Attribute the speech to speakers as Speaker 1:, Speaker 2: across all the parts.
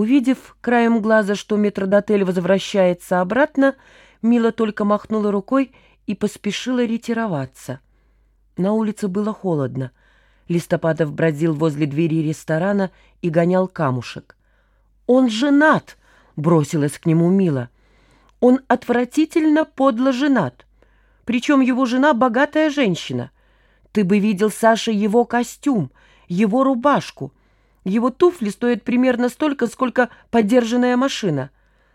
Speaker 1: Увидев краем глаза, что метродотель возвращается обратно, Мила только махнула рукой и поспешила ретироваться. На улице было холодно. Листопадов бродил возле двери ресторана и гонял камушек. «Он женат!» — бросилась к нему Мила. «Он отвратительно подло женат. Причем его жена богатая женщина. Ты бы видел, Саша, его костюм, его рубашку. Его туфли стоят примерно столько, сколько подержанная машина.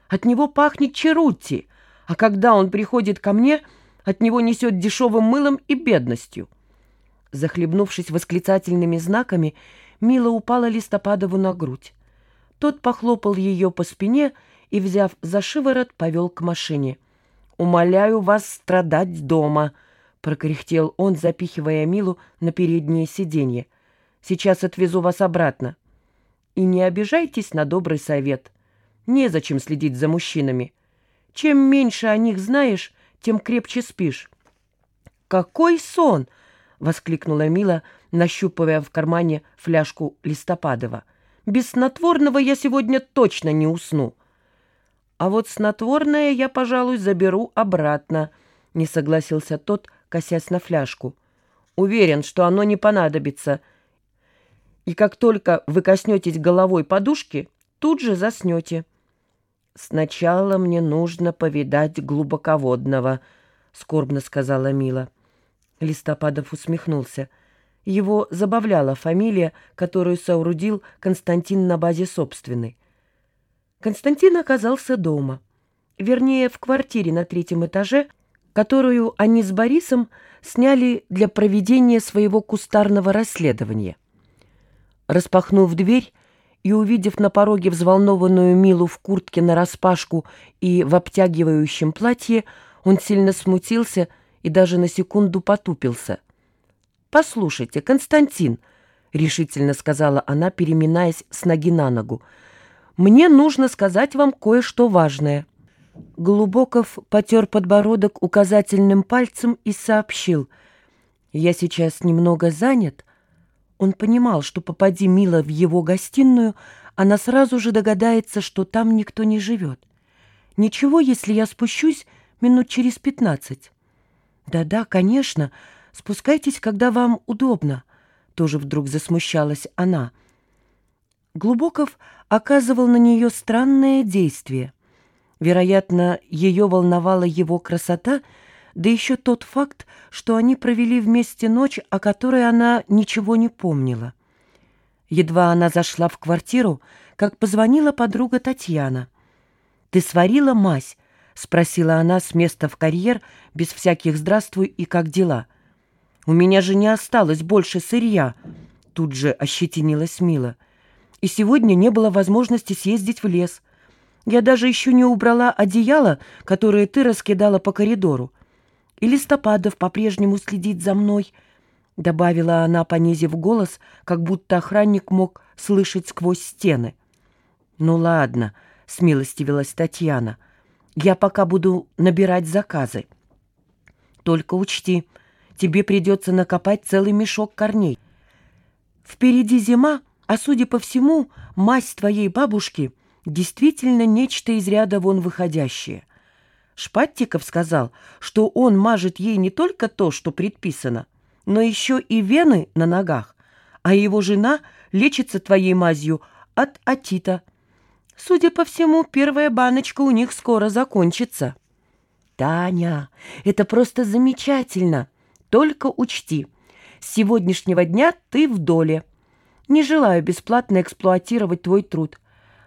Speaker 1: От него пахнет черутти, а когда он приходит ко мне, от него несет дешевым мылом и бедностью». Захлебнувшись восклицательными знаками, Мила упала Листопадову на грудь. Тот похлопал ее по спине и, взяв за шиворот, повел к машине. «Умоляю вас страдать дома», — прокряхтел он, запихивая Милу на переднее сиденье. «Сейчас отвезу вас обратно. И не обижайтесь на добрый совет. Незачем следить за мужчинами. Чем меньше о них знаешь, тем крепче спишь». «Какой сон!» — воскликнула Мила, нащупывая в кармане фляжку Листопадова. «Без снотворного я сегодня точно не усну». «А вот снотворное я, пожалуй, заберу обратно», — не согласился тот, косясь на фляжку. «Уверен, что оно не понадобится. И как только вы коснетесь головой подушки, тут же заснете». «Сначала мне нужно повидать глубоководного», — скорбно сказала Мила. Листопадов усмехнулся. Его забавляла фамилия, которую соорудил Константин на базе собственной. Константин оказался дома. Вернее, в квартире на третьем этаже, которую они с Борисом сняли для проведения своего кустарного расследования. Распахнув дверь и увидев на пороге взволнованную Милу в куртке нараспашку и в обтягивающем платье, он сильно смутился и даже на секунду потупился. «Послушайте, Константин», — решительно сказала она, переминаясь с ноги на ногу, — «мне нужно сказать вам кое-что важное». Глубоков потер подбородок указательным пальцем и сообщил. «Я сейчас немного занят». Он понимал, что попади Мила в его гостиную, она сразу же догадается, что там никто не живет. «Ничего, если я спущусь минут через пятнадцать». «Да-да, конечно. Спускайтесь, когда вам удобно», — тоже вдруг засмущалась она. Глубоков оказывал на нее странное действие. Вероятно, ее волновала его красота, да еще тот факт, что они провели вместе ночь, о которой она ничего не помнила. Едва она зашла в квартиру, как позвонила подруга Татьяна. «Ты сварила мазь?» — спросила она с места в карьер, без всяких «здравствуй» и «как дела». «У меня же не осталось больше сырья», — тут же ощетинилась Мила. «И сегодня не было возможности съездить в лес. Я даже еще не убрала одеяло, которое ты раскидала по коридору. И Листопадов по-прежнему следит за мной», — добавила она, понизив голос, как будто охранник мог слышать сквозь стены. «Ну ладно», — смилостивилась Татьяна, — я пока буду набирать заказы. Только учти, тебе придется накопать целый мешок корней. Впереди зима, а, судя по всему, мазь твоей бабушки действительно нечто из ряда вон выходящее. Шпаттиков сказал, что он мажет ей не только то, что предписано, но еще и вены на ногах, а его жена лечится твоей мазью от атита – Судя по всему, первая баночка у них скоро закончится. Таня, это просто замечательно. Только учти, с сегодняшнего дня ты в доле. Не желаю бесплатно эксплуатировать твой труд.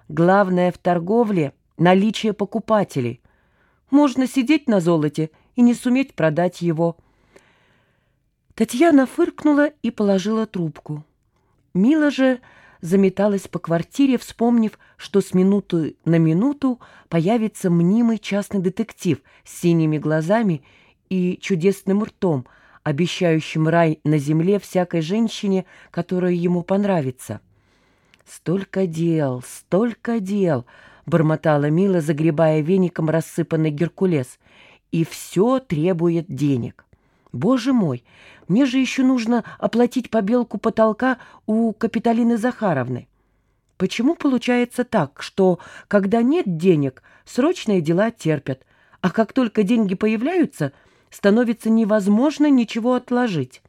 Speaker 1: Главное в торговле — наличие покупателей. Можно сидеть на золоте и не суметь продать его. Татьяна фыркнула и положила трубку. Мила же заметалась по квартире, вспомнив, что с минуты на минуту появится мнимый частный детектив с синими глазами и чудесным ртом, обещающим рай на земле всякой женщине, которая ему понравится. «Столько дел, столько дел!» — бормотала Мила, загребая веником рассыпанный геркулес. «И все требует денег». Боже мой, мне же еще нужно оплатить побелку потолка у Капиталины Захаровны. Почему получается так, что, когда нет денег, срочные дела терпят, а как только деньги появляются, становится невозможно ничего отложить?